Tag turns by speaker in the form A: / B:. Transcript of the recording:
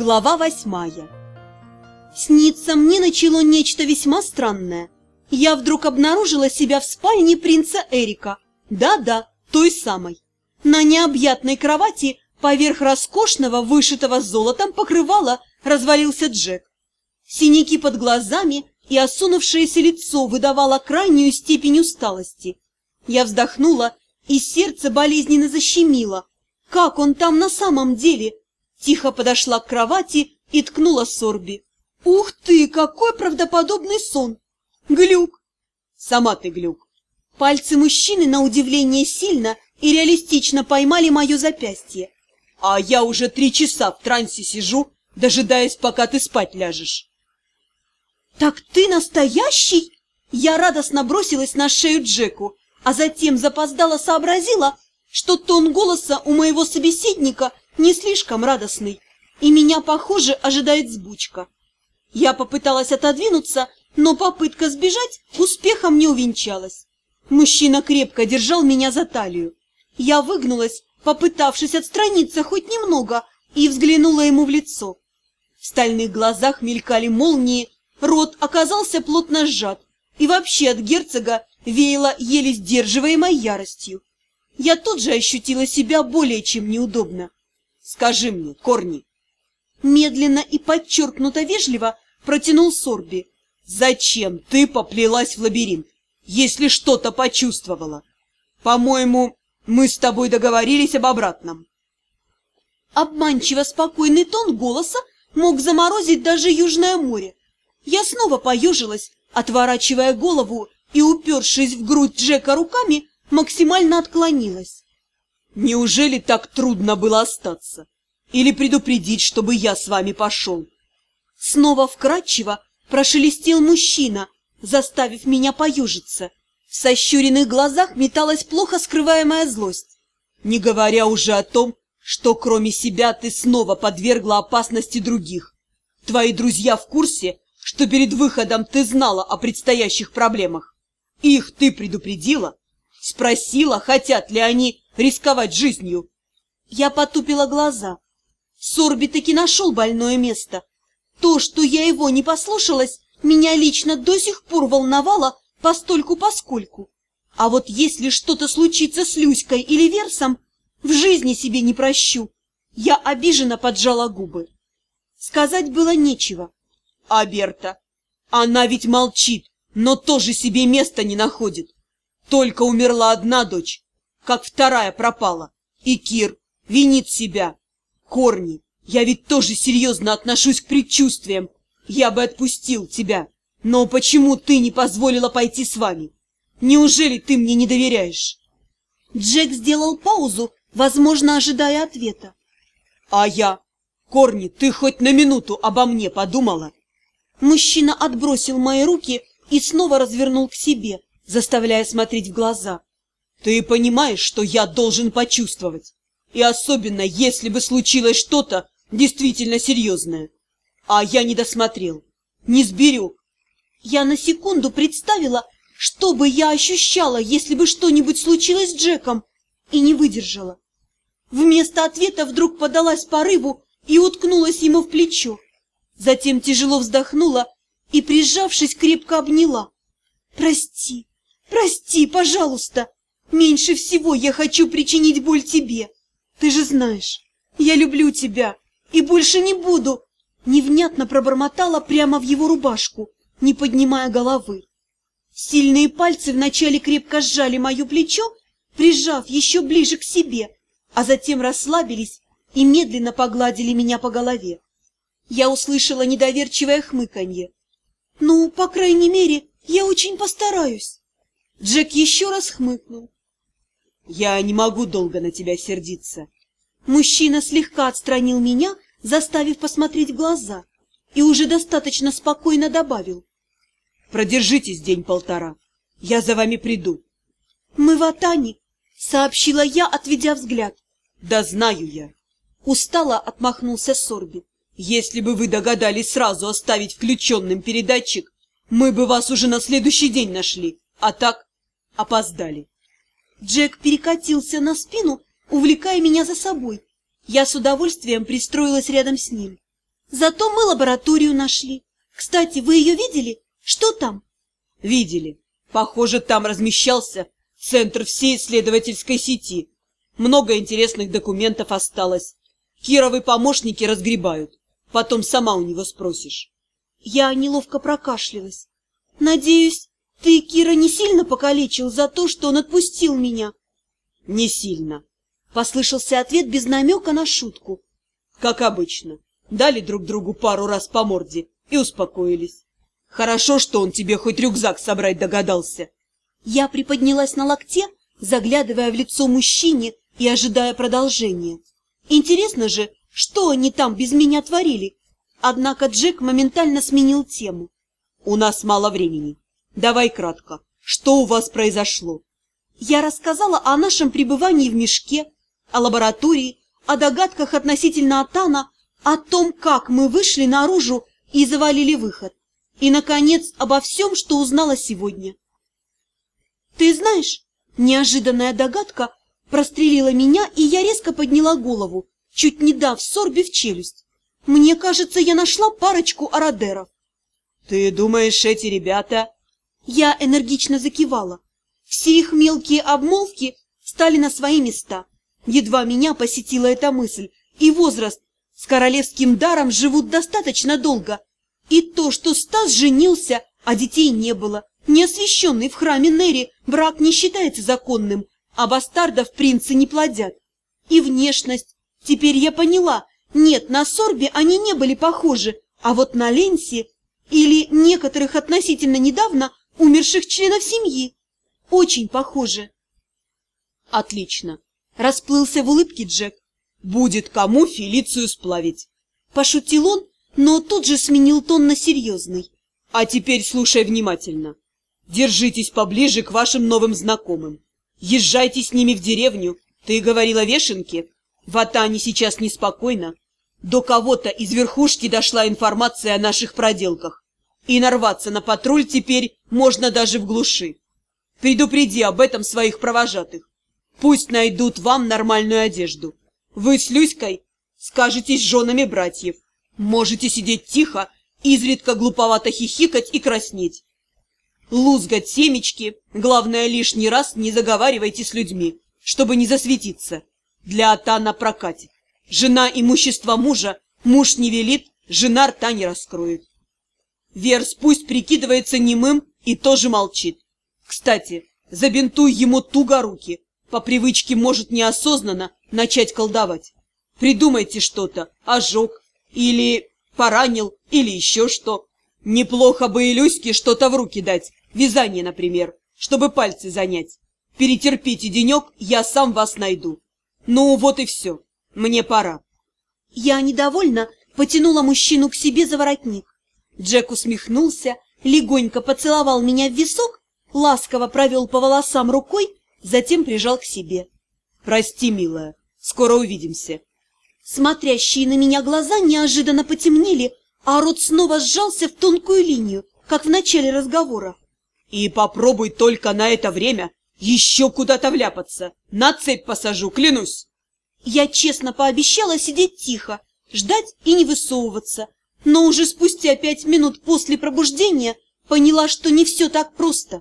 A: Глава восьмая Снится мне начало нечто весьма странное. Я вдруг обнаружила себя в спальне принца Эрика. Да-да, той самой. На необъятной кровати поверх роскошного, вышитого золотом покрывала развалился Джек. Синяки под глазами и осунувшееся лицо выдавало крайнюю степень усталости. Я вздохнула, и сердце болезненно защемило. Как он там на самом деле? Тихо подошла к кровати и ткнула Сорби. «Ух ты, какой правдоподобный сон! Глюк!» «Сама ты глюк!» Пальцы мужчины, на удивление, сильно и реалистично поймали мое запястье. «А я уже три часа в трансе сижу, дожидаясь, пока ты спать ляжешь». «Так ты настоящий?» Я радостно бросилась на шею Джеку, а затем запоздала сообразила, что тон голоса у моего собеседника не слишком радостный, и меня, похоже, ожидает сбучка. Я попыталась отодвинуться, но попытка сбежать успехом не увенчалась. Мужчина крепко держал меня за талию. Я выгнулась, попытавшись отстраниться хоть немного, и взглянула ему в лицо. В стальных глазах мелькали молнии, рот оказался плотно сжат, и вообще от герцога веяло еле сдерживаемой яростью. Я тут же ощутила себя более чем неудобно. Скажи мне, Корни. Медленно и подчеркнуто вежливо протянул Сорби. Зачем ты поплелась в лабиринт, если что-то почувствовала? По-моему, мы с тобой договорились об обратном. Обманчиво спокойный тон голоса мог заморозить даже Южное море. Я снова поежилась, отворачивая голову и, упершись в грудь Джека руками, максимально отклонилась. Неужели так трудно было остаться? Или предупредить, чтобы я с вами пошел? Снова вкратчиво прошелестел мужчина, заставив меня поюжиться. В сощуренных глазах металась плохо скрываемая злость. Не говоря уже о том, что кроме себя ты снова подвергла опасности других. Твои друзья в курсе, что перед выходом ты знала о предстоящих проблемах. Их ты предупредила? Спросила, хотят ли они рисковать жизнью. Я потупила глаза. Сорби таки нашел больное место. То, что я его не послушалась, меня лично до сих пор волновало постольку-поскольку. А вот если что-то случится с Люськой или Версом, в жизни себе не прощу. Я обиженно поджала губы. Сказать было нечего. А Берта? Она ведь молчит, но тоже себе места не находит. Только умерла одна дочь, как вторая пропала. И Кир винит себя. Корни, я ведь тоже серьезно отношусь к предчувствиям. Я бы отпустил тебя. Но почему ты не позволила пойти с вами? Неужели ты мне не доверяешь? Джек сделал паузу, возможно, ожидая ответа. А я? Корни, ты хоть на минуту обо мне подумала? Мужчина отбросил мои руки и снова развернул к себе, заставляя смотреть в глаза. Ты понимаешь, что я должен почувствовать? И особенно, если бы случилось что-то действительно серьезное. А я не досмотрел, не сберег. Я на секунду представила, что бы я ощущала, если бы что-нибудь случилось с Джеком, и не выдержала. Вместо ответа вдруг подалась порыву и уткнулась ему в плечо. Затем тяжело вздохнула и, прижавшись, крепко обняла. «Прости, прости, пожалуйста!» Меньше всего я хочу причинить боль тебе. Ты же знаешь, я люблю тебя и больше не буду. Невнятно пробормотала прямо в его рубашку, не поднимая головы. Сильные пальцы вначале крепко сжали мое плечо, прижав еще ближе к себе, а затем расслабились и медленно погладили меня по голове. Я услышала недоверчивое хмыканье. «Ну, по крайней мере, я очень постараюсь». Джек еще раз хмыкнул. Я не могу долго на тебя сердиться. Мужчина слегка отстранил меня, заставив посмотреть в глаза, и уже достаточно спокойно добавил. Продержитесь день-полтора, я за вами приду. Мы в Атане, сообщила я, отведя взгляд. Да знаю я. Устало отмахнулся Сорби. Если бы вы догадались сразу оставить включенным передатчик, мы бы вас уже на следующий день нашли, а так опоздали. Джек перекатился на спину, увлекая меня за собой. Я с удовольствием пристроилась рядом с ним. Зато мы лабораторию нашли. Кстати, вы ее видели? Что там?
B: Видели. Похоже, там размещался центр всей исследовательской сети. Много интересных документов осталось. Кировы помощники разгребают. Потом сама у него спросишь.
A: Я неловко прокашлялась. Надеюсь, ты, Кира, не сильно покалечил за то, что он отпустил меня?
B: Не сильно.
A: Послышался ответ без намека на шутку.
B: Как обычно. Дали друг другу пару раз по морде и успокоились. Хорошо, что он тебе хоть рюкзак собрать догадался.
A: Я приподнялась на локте, заглядывая в лицо мужчине и ожидая продолжения. Интересно же, что они там без меня творили? Однако Джек моментально сменил тему.
B: У нас мало времени. Давай кратко. Что у вас произошло?
A: Я рассказала о нашем пребывании в мешке, о лаборатории, о догадках относительно Атана, о том, как мы вышли наружу и завалили выход. И, наконец, обо всем, что узнала сегодня. Ты знаешь, неожиданная догадка прострелила меня, и я резко подняла голову, чуть не дав сорби в челюсть. Мне кажется, я нашла парочку арадеров.
B: Ты думаешь, эти ребята...
A: Я энергично закивала. Все их мелкие обмолвки стали на свои места. Едва меня посетила эта мысль, и возраст с королевским даром живут достаточно долго. И то, что Стас женился, а детей не было, неосвященный в храме Нери, брак не считается законным, а бастардов принцы не плодят. И внешность. Теперь я поняла, нет, на Сорбе они не были похожи, а вот на Ленсе или некоторых относительно недавно умерших членов семьи. Очень похоже.
B: Отлично. Расплылся в улыбке Джек. Будет кому Фелицию сплавить.
A: Пошутил он, но тут же сменил тон на серьезный.
B: А теперь слушай внимательно. Держитесь поближе к вашим новым знакомым. Езжайте с ними в деревню. Ты говорила вешенки? В Атане сейчас неспокойно. До кого-то из верхушки дошла информация о наших проделках. И нарваться на патруль теперь можно даже в глуши. Предупреди об этом своих провожатых. Пусть найдут вам нормальную одежду. Вы с Люськой скажетесь женами братьев. Можете сидеть тихо, изредка глуповато хихикать и краснеть. Лузгать семечки, главное, лишний раз не заговаривайте с людьми, чтобы не засветиться. Для Атана прокатит. Жена имущество мужа, муж не велит, жена рта не раскроет. Верс пусть прикидывается немым и тоже молчит. Кстати, забинтуй ему туго руки, по привычке может неосознанно начать колдовать. Придумайте что-то, ожог, или поранил, или еще что. Неплохо бы и Люське что-то в руки дать, вязание, например, чтобы пальцы занять. Перетерпите денек, я сам вас найду. Ну, вот и все. Мне пора.
A: Я недовольно потянула мужчину к себе за воротник. Джек усмехнулся, легонько поцеловал меня в висок, ласково провел по волосам рукой, затем прижал к себе.
B: «Прости, милая, скоро увидимся».
A: Смотрящие на меня глаза неожиданно потемнели, а рот снова сжался в тонкую линию, как в начале разговора.
B: «И попробуй только на это время еще куда-то вляпаться. На цепь посажу, клянусь!»
A: Я честно пообещала сидеть тихо, ждать и не высовываться, но уже спустя пять минут после пробуждения поняла, что не все так просто.